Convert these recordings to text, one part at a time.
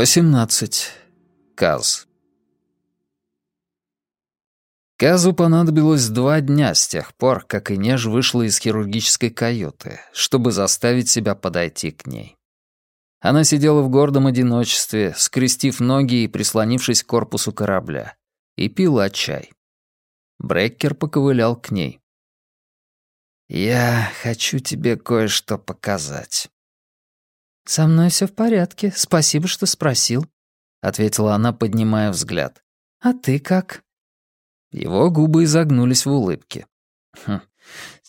Восемнадцать. Каз. Казу понадобилось два дня с тех пор, как Инеж вышла из хирургической каюты, чтобы заставить себя подойти к ней. Она сидела в гордом одиночестве, скрестив ноги и прислонившись к корпусу корабля, и пила чай. Бреккер поковылял к ней. «Я хочу тебе кое-что показать». «Со мной все в порядке, спасибо, что спросил», — ответила она, поднимая взгляд. «А ты как?» Его губы изогнулись в улыбке. «Хм,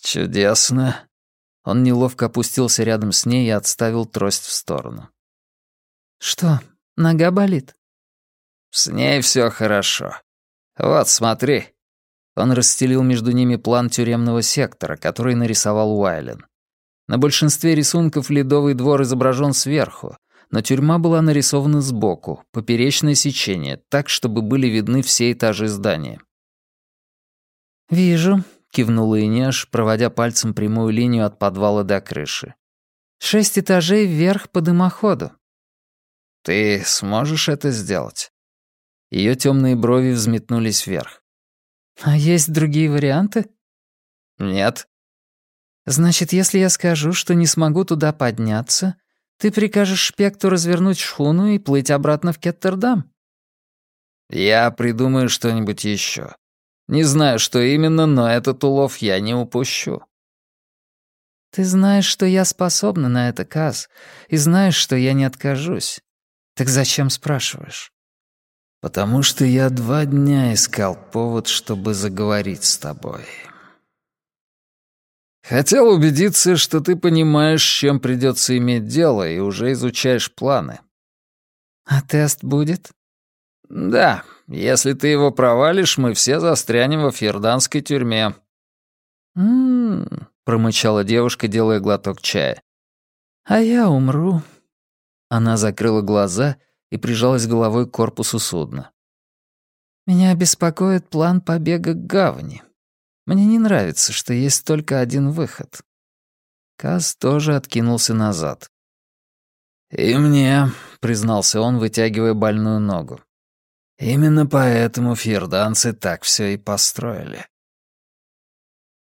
чудесно». Он неловко опустился рядом с ней и отставил трость в сторону. «Что, нога болит?» «С ней все хорошо. Вот, смотри». Он расстелил между ними план тюремного сектора, который нарисовал Уайлен. На большинстве рисунков ледовый двор изображен сверху, но тюрьма была нарисована сбоку, поперечное сечение, так, чтобы были видны все этажи здания. «Вижу», — кивнула Инеш, проводя пальцем прямую линию от подвала до крыши. «Шесть этажей вверх по дымоходу». «Ты сможешь это сделать?» Ее темные брови взметнулись вверх. «А есть другие варианты?» «Нет». «Значит, если я скажу, что не смогу туда подняться, ты прикажешь Шпекту развернуть шхуну и плыть обратно в Кеттердам?» «Я придумаю что-нибудь еще. Не знаю, что именно, но этот улов я не упущу. Ты знаешь, что я способна на это, Каз, и знаешь, что я не откажусь. Так зачем спрашиваешь? Потому что я два дня искал повод, чтобы заговорить с тобой. Хотел убедиться, что ты понимаешь, с чем придется иметь дело, и уже изучаешь планы. А тест будет? Да, если ты его провалишь, мы все застрянем во фьерданской тюрьме». «М-м-м», промычала девушка, делая глоток чая. «А я умру». Она закрыла глаза и прижалась головой к корпусу судна. «Меня беспокоит план побега к гавани. Мне не нравится, что есть только один выход». Каз тоже откинулся назад. «И мне», — признался он, вытягивая больную ногу. Именно поэтому фьерданцы так все и построили.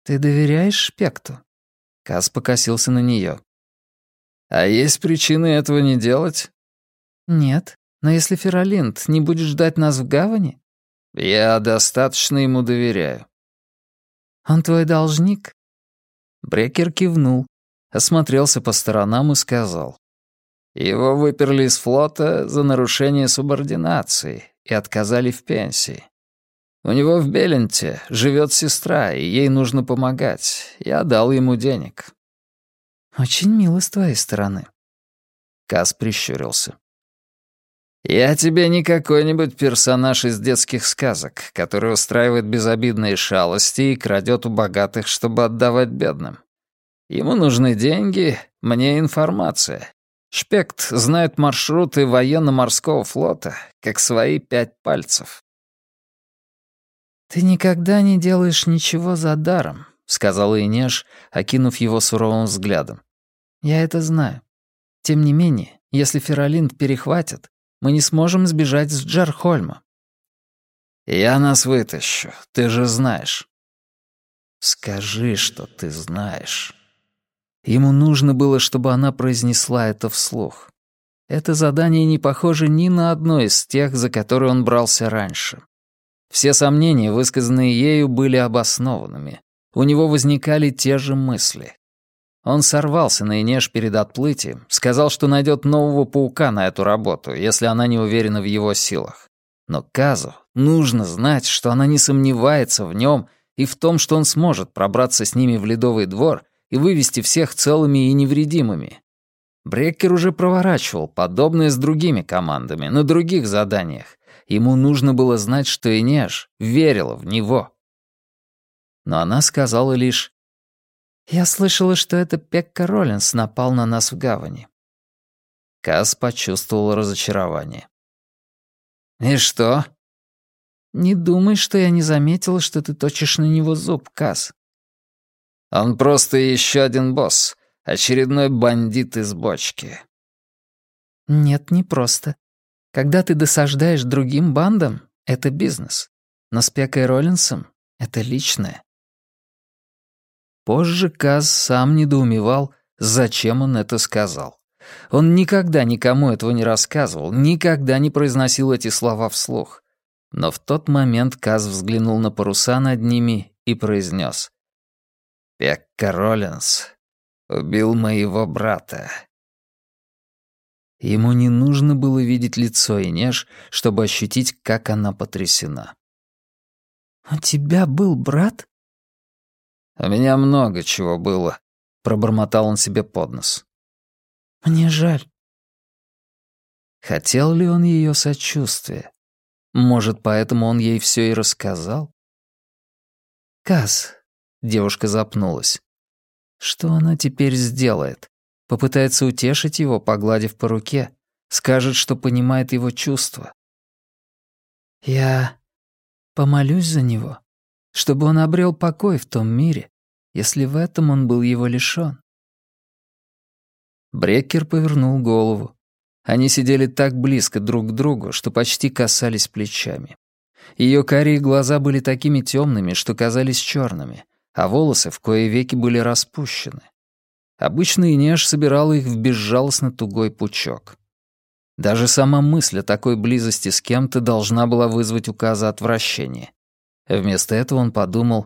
«Ты доверяешь Шпекту?» Кас покосился на нее. «А есть причины этого не делать?» «Нет, но если Феролинд не будет ждать нас в гавани...» «Я достаточно ему доверяю». «Он твой должник?» Брекер кивнул, осмотрелся по сторонам и сказал. «Его выперли из флота за нарушение субординации, и отказали в пенсии. У него в Беленте живет сестра, и ей нужно помогать. Я дал ему денег». «Очень мило с твоей стороны». Кас прищурился. «Я тебе не какой-нибудь персонаж из детских сказок, который устраивает безобидные шалости и крадет у богатых, чтобы отдавать бедным. Ему нужны деньги, мне информация, Шпект знает маршруты военно-морского флота, как свои пять пальцев. «Ты никогда не делаешь ничего за даром», — сказала Инеш, окинув его суровым взглядом. «Я это знаю. Тем не менее, если Феролинд перехватят, мы не сможем сбежать с Джархольма». «Я нас вытащу, ты же знаешь». «Скажи, что ты знаешь». Ему нужно было, чтобы она произнесла это вслух. Это задание не похоже ни на одно из тех, за которые он брался раньше. Все сомнения, высказанные ею, были обоснованными. У него возникали те же мысли. Он сорвался на Инеш перед отплытием, сказал, что найдет нового паука на эту работу, если она не уверена в его силах. Но Казу нужно знать, что она не сомневается в нем и в том, что он сможет пробраться с ними в ледовый двор — и вывести всех целыми и невредимыми. Бреккер уже проворачивал подобное с другими командами, на других заданиях. Ему нужно было знать, что Инеж верила в него. Но она сказала лишь «Я слышала, что это Пекка Роллинс напал на нас в гавани». Каз почувствовал разочарование. «И что?» «Не думай, что я не заметила, что ты точишь на него зуб, Каз. Он просто еще один босс, очередной бандит из бочки. Нет, не просто. Когда ты досаждаешь другим бандам, это бизнес. Но с Пекой Роллинсом это личное. Позже Каз сам недоумевал, зачем он это сказал. Он никогда никому этого не рассказывал, никогда не произносил эти слова вслух. Но в тот момент Каз взглянул на паруса над ними и произнес. «Пекка Роллинс убил моего брата». Ему не нужно было видеть лицо Инеш, чтобы ощутить, как она потрясена. «У тебя был брат?» «У меня много чего было», — пробормотал он себе под нос. «Мне жаль». Хотел ли он ее сочувствия? Может, поэтому он ей все и рассказал? «Каз», — девушка запнулась. «Что она теперь сделает? Попытается утешить его, погладив по руке? Скажет, что понимает его чувства?» «Я помолюсь за него», чтобы он обрел покой в том мире, если в этом он был его лишён. Брекер повернул голову. Они сидели так близко друг к другу, что почти касались плечами. Ее карие глаза были такими темными, что казались черными, а волосы в кое веки были распущены. Обычно Инеш собирала их в безжалостно тугой пучок. Даже сама мысль о такой близости с кем-то должна была вызвать у Каза отвращение. Вместо этого он подумал,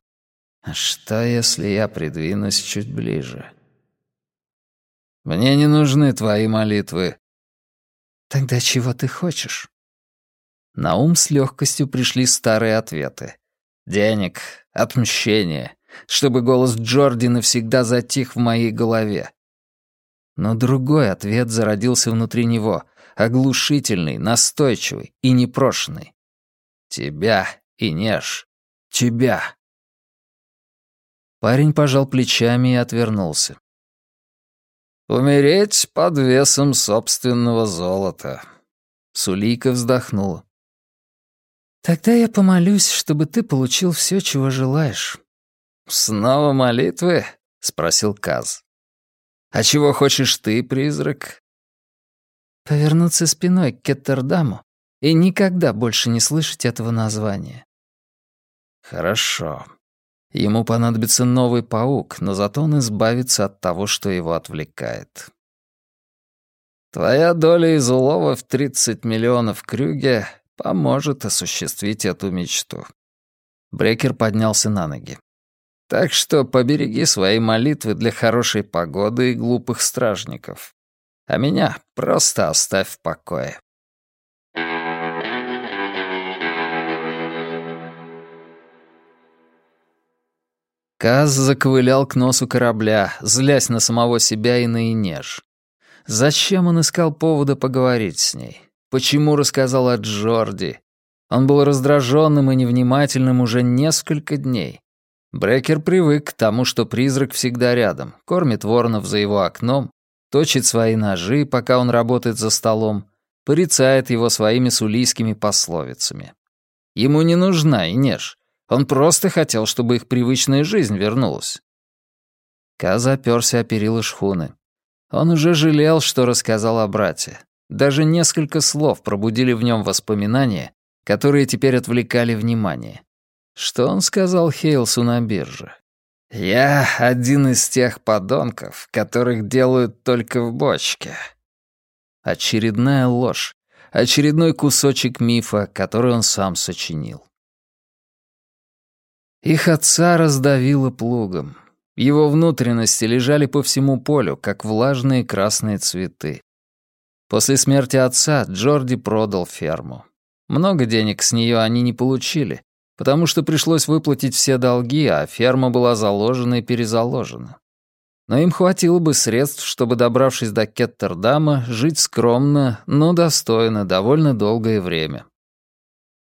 «А что, если я придвинусь чуть ближе? Мне не нужны твои молитвы. Тогда чего ты хочешь? На ум с легкостью пришли старые ответы. Денег, отмщение, чтобы голос Джорди навсегда затих в моей голове. Но другой ответ зародился внутри него, оглушительный, настойчивый и непрошенный. Тебя, Инеш, Тебя!» Парень пожал плечами и отвернулся. «Умереть под весом собственного золота». Сулейка вздохнула. «Тогда я помолюсь, чтобы ты получил все, чего желаешь». «Снова молитвы?» — спросил Каз. «А чего хочешь ты, призрак?» «Повернуться спиной к Кеттердаму и никогда больше не слышать этого названия. Хорошо. Ему понадобится новый паук, но зато он избавится от того, что его отвлекает. Твоя доля из улова в 30 миллионов крюге поможет осуществить эту мечту. Брекер поднялся на ноги. Так что побереги свои молитвы для хорошей погоды и глупых стражников. А меня просто оставь в покое. Каз заковылял к носу корабля, злясь на самого себя и на Инеж. Зачем он искал повода поговорить с ней? Почему рассказал о Джорди? Он был раздраженным и невнимательным уже несколько дней. Брекер привык к тому, что призрак всегда рядом, кормит воронов за его окном, точит свои ножи, пока он работает за столом, порицает его своими сулийскими пословицами. Ему не нужна Инеж. Он просто хотел, чтобы их привычная жизнь вернулась. Каз оперся о перила шхуны. Он уже жалел, что рассказал о брате. Даже несколько слов пробудили в нем воспоминания, которые теперь отвлекали внимание. Что он сказал Хейлсу на бирже? «Я один из тех подонков, которых делают только в бочке». Очередная ложь, очередной кусочек мифа, который он сам сочинил. Их отца раздавило плугом. Его внутренности лежали по всему полю, как влажные красные цветы. После смерти отца Джорди продал ферму. Много денег с нее они не получили, потому что пришлось выплатить все долги, а ферма была заложена и перезаложена. Но им хватило бы средств, чтобы, добравшись до Кеттердама, жить скромно, но достойно довольно долгое время.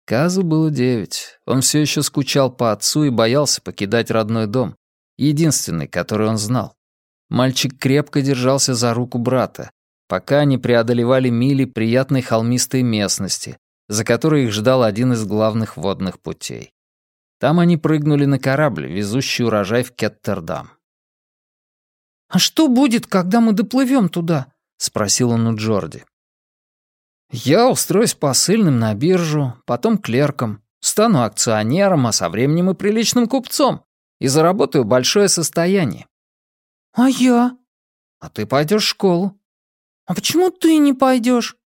Казу было девять. Он все еще скучал по отцу и боялся покидать родной дом. Единственный, который он знал. Мальчик крепко держался за руку брата, пока они преодолевали мили приятной холмистой местности, за которой их ждал один из главных водных путей. Там они прыгнули на корабль, везущий урожай в Кеттердам. «А что будет, когда мы доплывем туда?» — спросил он у Джорди. «Я устроюсь посыльным на биржу, потом клерком, стану акционером, а со временем и приличным купцом, и заработаю большое состояние». «А я?» «А ты пойдешь в школу». «А почему ты не пойдешь?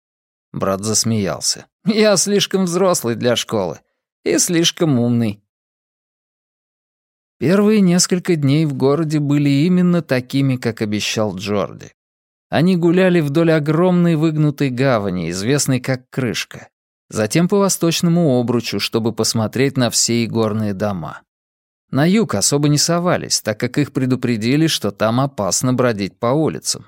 Брат засмеялся. «Я слишком взрослый для школы и слишком умный». Первые несколько дней в городе были именно такими, как обещал Джорди. Они гуляли вдоль огромной выгнутой гавани, известной как Крышка, затем по восточному обручу, чтобы посмотреть на все игорные дома. На юг особо не совались, так как их предупредили, что там опасно бродить по улицам.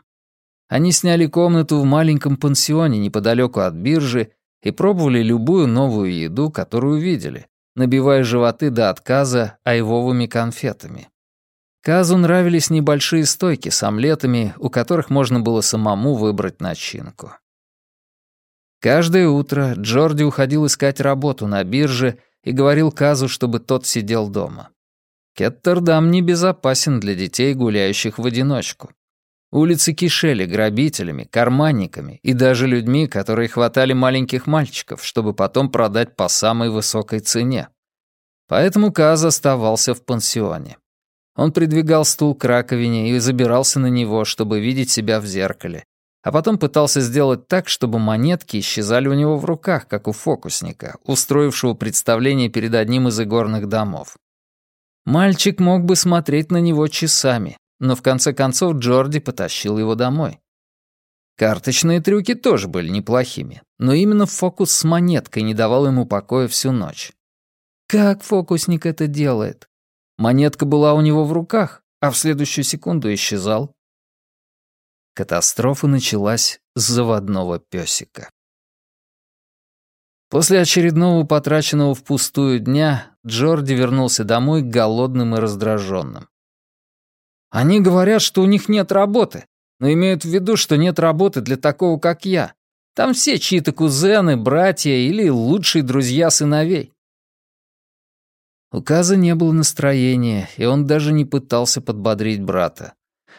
Они сняли комнату в маленьком пансионе неподалеку от биржи и пробовали любую новую еду, которую видели, набивая животы до отказа айвовыми конфетами. Казу нравились небольшие стойки с омлетами, у которых можно было самому выбрать начинку. Каждое утро Джорди уходил искать работу на бирже и говорил Казу, чтобы тот сидел дома. Кеттердам небезопасен для детей, гуляющих в одиночку. Улицы кишели грабителями, карманниками и даже людьми, которые хватали маленьких мальчиков, чтобы потом продать по самой высокой цене. Поэтому Каз оставался в пансионе. Он придвигал стул к раковине и забирался на него, чтобы видеть себя в зеркале. А потом пытался сделать так, чтобы монетки исчезали у него в руках, как у фокусника, устроившего представление перед одним из игорных домов. Мальчик мог бы смотреть на него часами, но в конце концов Джорди потащил его домой. Карточные трюки тоже были неплохими, но именно фокус с монеткой не давал ему покоя всю ночь. Как фокусник это делает? Монетка была у него в руках, а в следующую секунду исчезал. Катастрофа началась с заводного песика. После очередного потраченного впустую дня Джорди вернулся домой голодным и раздраженным. «Они говорят, что у них нет работы, но имеют в виду, что нет работы для такого, как я. Там все чьи-то кузены, братья или лучшие друзья сыновей. У Каза не было настроения, и он даже не пытался подбодрить брата.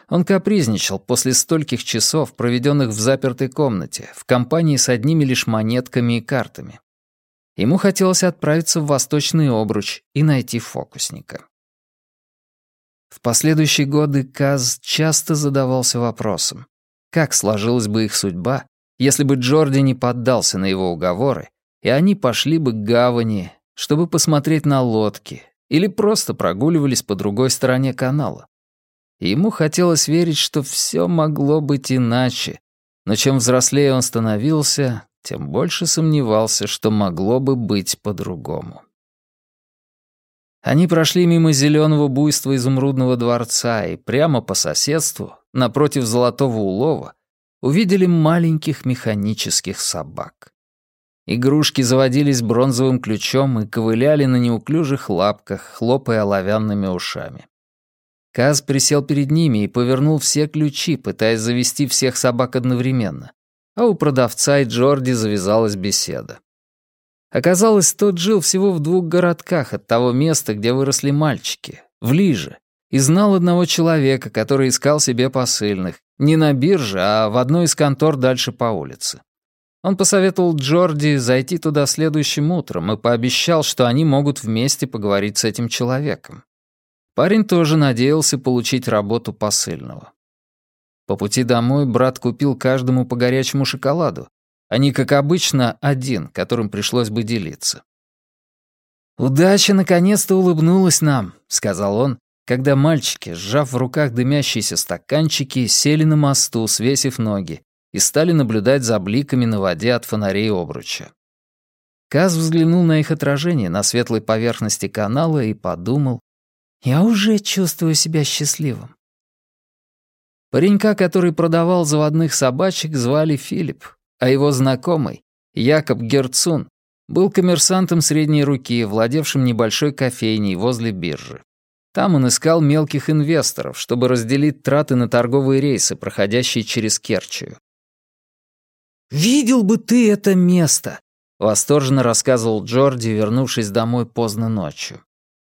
Он капризничал после стольких часов, проведенных в запертой комнате, в компании с одними лишь монетками и картами. Ему хотелось отправиться в Восточный Обруч и найти фокусника. В последующие годы Каз часто задавался вопросом, как сложилась бы их судьба, если бы Джорди не поддался на его уговоры, и они пошли бы к гавани, чтобы посмотреть на лодки, или просто прогуливались по другой стороне канала. ему хотелось верить, что все могло быть иначе, но чем взрослее он становился, тем больше сомневался, что могло бы быть по-другому. Они прошли мимо зеленого буйства изумрудного дворца и прямо по соседству, напротив золотого улова, увидели маленьких механических собак. Игрушки заводились бронзовым ключом и ковыляли на неуклюжих лапках, хлопая оловянными ушами. Каз присел перед ними и повернул все ключи, пытаясь завести всех собак одновременно. А у продавца и Джорди завязалась беседа. Оказалось, тот жил всего в двух городках от того места, где выросли мальчики, в Лиже, и знал одного человека, который искал себе посыльных, не на бирже, а в одной из контор дальше по улице. Он посоветовал Джорди зайти туда следующим утром и пообещал, что они могут вместе поговорить с этим человеком. Парень тоже надеялся получить работу посыльного. По пути домой брат купил каждому по горячему шоколаду, а не, как обычно, один, которым пришлось бы делиться. «Удача наконец-то улыбнулась нам», — сказал он, когда мальчики, сжав в руках дымящиеся стаканчики, сели на мосту, свесив ноги, и стали наблюдать за бликами на воде от фонарей обруча. Каз взглянул на их отражение на светлой поверхности канала и подумал, «Я уже чувствую себя счастливым». Паренька, который продавал заводных собачек, звали Филипп, а его знакомый, Якоб Герцун, был коммерсантом средней руки, владевшим небольшой кофейней возле биржи. Там он искал мелких инвесторов, чтобы разделить траты на торговые рейсы, проходящие через Керчью. «Видел бы ты это место!» — восторженно рассказывал Джорди, вернувшись домой поздно ночью.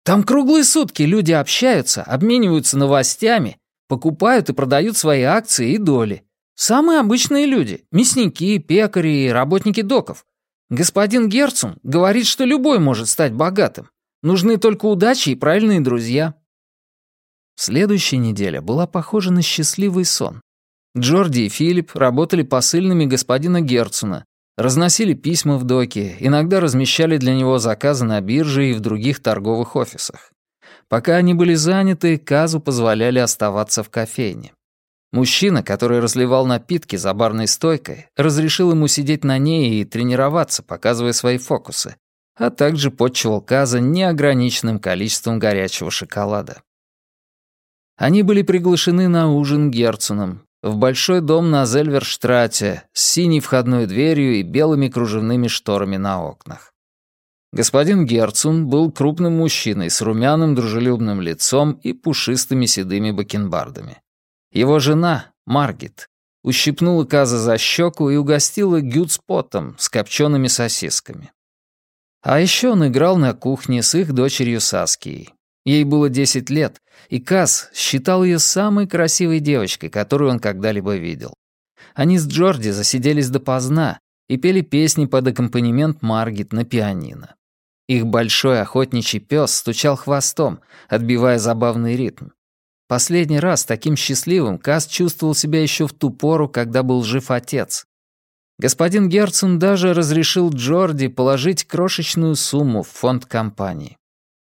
«Там круглые сутки люди общаются, обмениваются новостями, покупают и продают свои акции и доли. Самые обычные люди. Мясники, пекари и работники доков. Господин Герцун говорит, что любой может стать богатым. Нужны только удачи и правильные друзья. Следующая неделя была похожа на счастливый сон. Джорди и Филипп работали посыльными господина Герцуна, разносили письма в доке, иногда размещали для него заказы на бирже и в других торговых офисах. Пока они были заняты, Казу позволяли оставаться в кофейне. Мужчина, который разливал напитки за барной стойкой, разрешил ему сидеть на ней и тренироваться, показывая свои фокусы, а также подчивал Каза неограниченным количеством горячего шоколада. Они были приглашены на ужин Герценом в большой дом на Зельверштрате с синей входной дверью и белыми кружевными шторами на окнах. Господин Герцун был крупным мужчиной с румяным дружелюбным лицом и пушистыми седыми бакенбардами. Его жена, Маргит, ущипнула Каза за щеку и угостила гюцпотом с копчеными сосисками. А еще он играл на кухне с их дочерью Саскией. Ей было 10 лет, и Каз считал ее самой красивой девочкой, которую он когда-либо видел. Они с Джорди засиделись допоздна и пели песни под аккомпанемент Маргит на пианино. Их большой охотничий пес стучал хвостом, отбивая забавный ритм. Последний раз таким счастливым Кас чувствовал себя еще в ту пору, когда был жив отец. Господин Герцен даже разрешил Джорди положить крошечную сумму в фонд компании.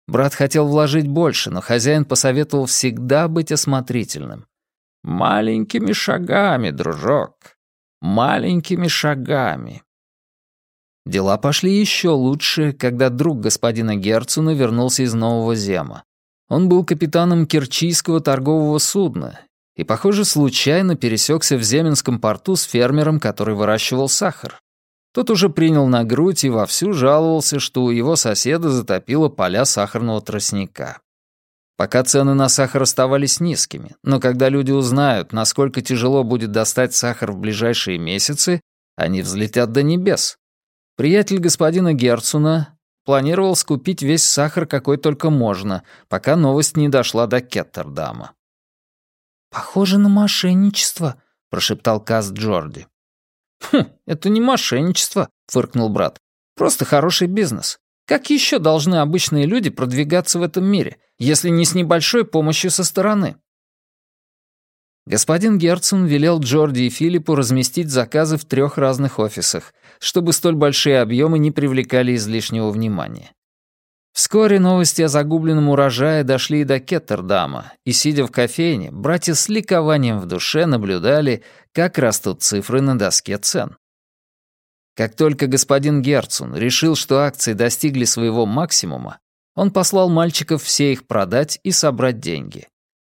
Брат хотел вложить больше, но хозяин посоветовал всегда быть осмотрительным. «Маленькими шагами, дружок, маленькими шагами». Дела пошли еще лучше, когда друг господина Герцена вернулся из Нового Зема. Он был капитаном Керчийского торгового судна и, похоже, случайно пересекся в Земенском порту с фермером, который выращивал сахар. Тот уже принял на грудь и вовсю жаловался, что у его соседа затопило поля сахарного тростника. Пока цены на сахар оставались низкими, но когда люди узнают, насколько тяжело будет достать сахар в ближайшие месяцы, они взлетят до небес. Приятель господина Герцуна, Планировал скупить весь сахар, какой только можно, пока новость не дошла до Кеттердама. «Похоже на мошенничество», — прошептал Каз Джорди. «Хм, это не мошенничество», — фыркнул брат. «Просто хороший бизнес. Как еще должны обычные люди продвигаться в этом мире, если не с небольшой помощью со стороны?» Господин Герцен велел Джорди и Филиппу разместить заказы в трех разных офисах, чтобы столь большие объемы не привлекали излишнего внимания. Вскоре новости о загубленном урожае дошли и до Кеттердама, и, сидя в кофейне, братья с ликованием в душе наблюдали, как растут цифры на доске цен. Как только господин Герцун решил, что акции достигли своего максимума, он послал мальчиков все их продать и собрать деньги.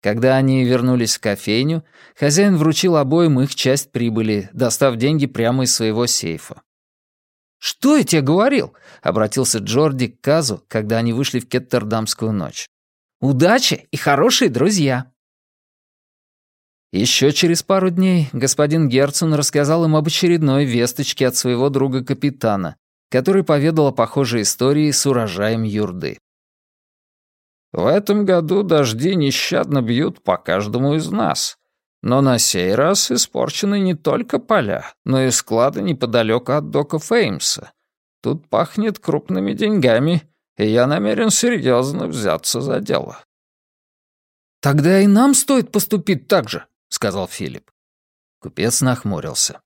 Когда они вернулись в кофейню, хозяин вручил обоим их часть прибыли, достав деньги прямо из своего сейфа. «Что я тебе говорил?» — обратился Джорди к Казу, когда они вышли в Кеттердамскую ночь. «Удачи и хорошие друзья!» Еще через пару дней господин Герцен рассказал им об очередной весточке от своего друга-капитана, который поведал о похожей истории с урожаем юрды. В этом году дожди нещадно бьют по каждому из нас. Но на сей раз испорчены не только поля, но и склады неподалеку от дока Феймса. Тут пахнет крупными деньгами, и я намерен серьезно взяться за дело». «Тогда и нам стоит поступить так же», — сказал Филипп. Купец нахмурился.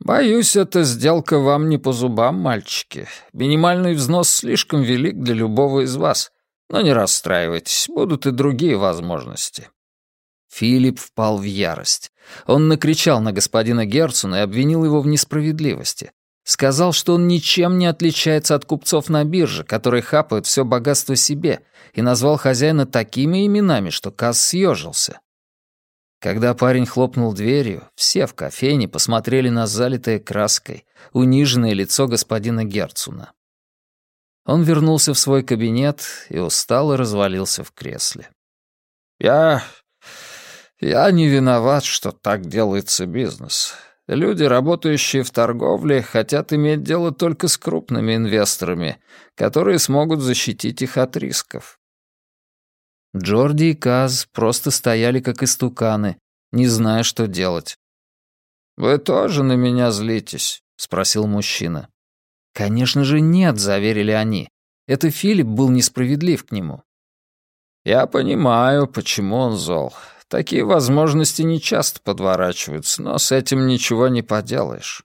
«Боюсь, эта сделка вам не по зубам, мальчики. Минимальный взнос слишком велик для любого из вас. Но не расстраивайтесь, будут и другие возможности». Филипп впал в ярость. Он накричал на господина Герцена и обвинил его в несправедливости. Сказал, что он ничем не отличается от купцов на бирже, которые хапают все богатство себе, и назвал хозяина такими именами, что Касс съежился. Когда парень хлопнул дверью, все в кофейне посмотрели на залитое краской, униженное лицо господина Герцуна. Он вернулся в свой кабинет и устало развалился в кресле. «Я... я не виноват, что так делается бизнес. Люди, работающие в торговле, хотят иметь дело только с крупными инвесторами, которые смогут защитить их от рисков». Джорди и Каз просто стояли как истуканы, не зная, что делать. «Вы тоже на меня злитесь?» — спросил мужчина. «Конечно же нет», — заверили они. «Это Филипп был несправедлив к нему». «Я понимаю, почему он зол. Такие возможности не часто подворачиваются, но с этим ничего не поделаешь».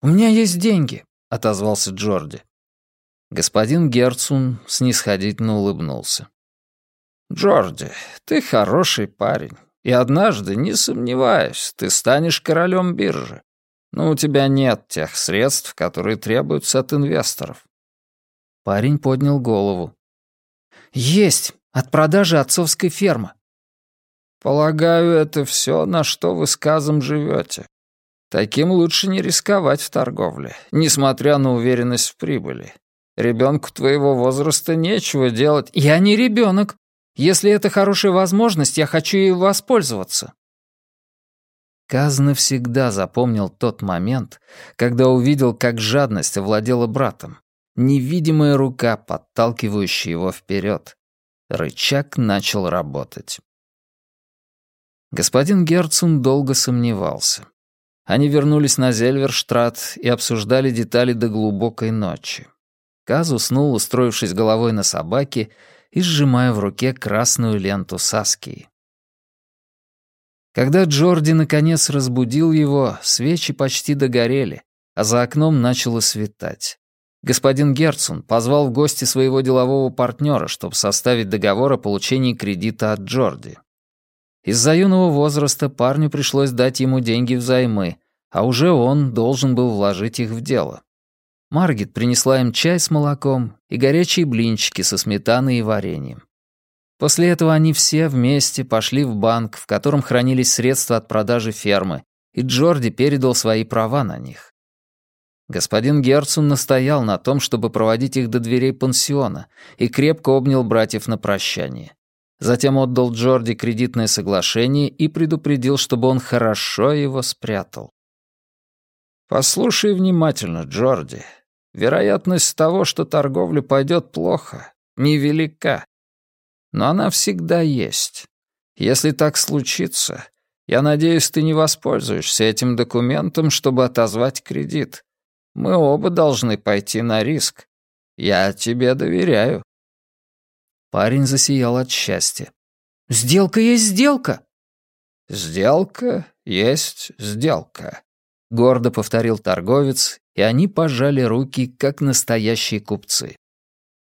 «У меня есть деньги», — отозвался Джорди. Господин Герцун снисходительно улыбнулся. «Джорди, ты хороший парень, и однажды, не сомневаюсь, ты станешь королем биржи. Но у тебя нет тех средств, которые требуются от инвесторов». Парень поднял голову. «Есть, от продажи отцовской фермы». «Полагаю, это все, на что вы с Казом живете. Таким лучше не рисковать в торговле, несмотря на уверенность в прибыли. Ребенку твоего возраста нечего делать. Я не ребенок. Если это хорошая возможность, я хочу ей воспользоваться. Каз навсегда запомнил тот момент, когда увидел, как жадность овладела братом. Невидимая рука, подталкивающая его вперед. Рычаг начал работать. Господин Герцун долго сомневался. Они вернулись на Зельверштрат и обсуждали детали до глубокой ночи. Каз уснул, устроившись головой на собаке и сжимая в руке красную ленту Саски. Когда Джорди наконец разбудил его, свечи почти догорели, а за окном начало светать. Господин Герцун позвал в гости своего делового партнера, чтобы составить договор о получении кредита от Джорди. Из-за юного возраста парню пришлось дать ему деньги взаймы, а уже он должен был вложить их в дело. Маргит принесла им чай с молоком и горячие блинчики со сметаной и вареньем. После этого они все вместе пошли в банк, в котором хранились средства от продажи фермы, и Джорди передал свои права на них. Господин Герцун настоял на том, чтобы проводить их до дверей пансиона, и крепко обнял братьев на прощание. Затем отдал Джорди кредитное соглашение и предупредил, чтобы он хорошо его спрятал. «Послушай внимательно, Джорди. Вероятность того, что торговля пойдет плохо, невелика. Но она всегда есть. Если так случится, я надеюсь, ты не воспользуешься этим документом, чтобы отозвать кредит. Мы оба должны пойти на риск. Я тебе доверяю». Парень засиял от счастья. «Сделка есть сделка!» «Сделка есть сделка», — гордо повторил торговец и они пожали руки, как настоящие купцы.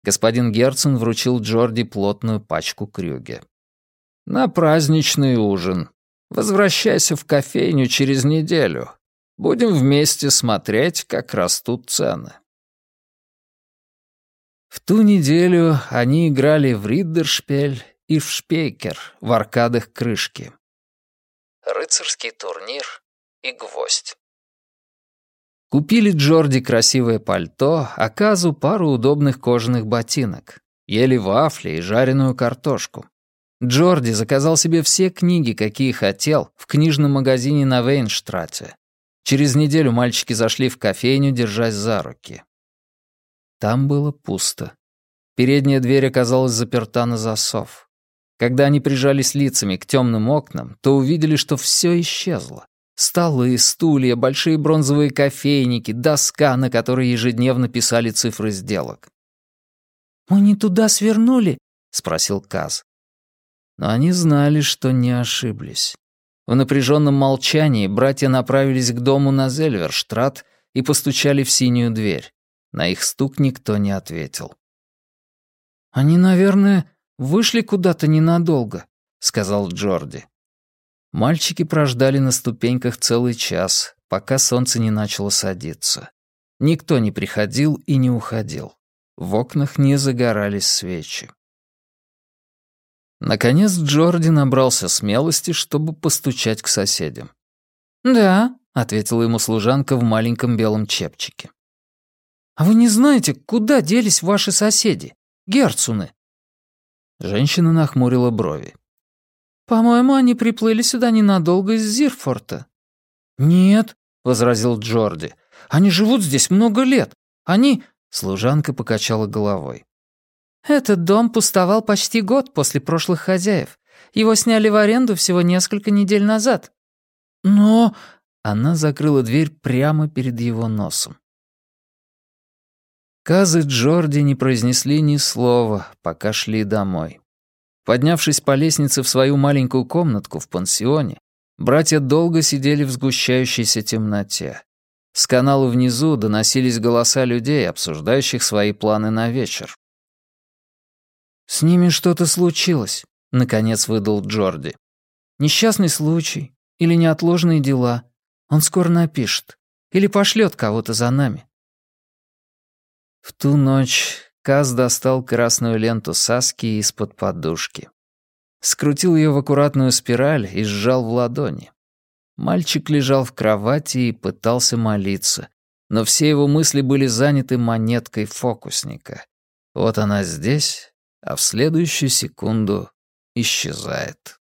Господин Герцен вручил Джорди плотную пачку крюге. «На праздничный ужин. Возвращайся в кофейню через неделю. Будем вместе смотреть, как растут цены». В ту неделю они играли в Риддершпель и в Шпейкер в аркадах крышки. Рыцарский турнир и гвоздь. Купили Джорди красивое пальто, а Казу пару удобных кожаных ботинок. Ели вафли и жареную картошку. Джорди заказал себе все книги, какие хотел, в книжном магазине на Вейнштрате. Через неделю мальчики зашли в кофейню, держась за руки. Там было пусто. Передняя дверь оказалась заперта на засов. Когда они прижались лицами к темным окнам, то увидели, что все исчезло. Столы, стулья, большие бронзовые кофейники, доска, на которой ежедневно писали цифры сделок. «Мы не туда свернули?» — спросил Каз. Но они знали, что не ошиблись. В напряженном молчании братья направились к дому на Зельверштрат и постучали в синюю дверь. На их стук никто не ответил. «Они, наверное, вышли куда-то ненадолго», — сказал Джорди. Мальчики прождали на ступеньках целый час, пока солнце не начало садиться. Никто не приходил и не уходил. В окнах не загорались свечи. Наконец Джорди набрался смелости, чтобы постучать к соседям. «Да», — ответила ему служанка в маленьком белом чепчике. «А вы не знаете, куда делись ваши соседи, герцуны?» Женщина нахмурила брови. «По-моему, они приплыли сюда ненадолго из Зирфорта». «Нет», — возразил Джорди. «Они живут здесь много лет. Они...» — служанка покачала головой. «Этот дом пустовал почти год после прошлых хозяев. Его сняли в аренду всего несколько недель назад». «Но...» она закрыла дверь прямо перед его носом. Каз и Джорди не произнесли ни слова, пока шли домой. Поднявшись по лестнице в свою маленькую комнатку в пансионе, братья долго сидели в сгущающейся темноте. С канала внизу доносились голоса людей, обсуждающих свои планы на вечер. «С ними что-то случилось», — наконец выдал Джорди. «Несчастный случай или неотложные дела. Он скоро напишет. Или пошлет кого-то за нами». В ту ночь Каз достал красную ленту Саски из-под подушки. Скрутил ее в аккуратную спираль и сжал в ладони. Мальчик лежал в кровати и пытался молиться, но все его мысли были заняты монеткой фокусника. Вот она здесь, а в следующую секунду исчезает.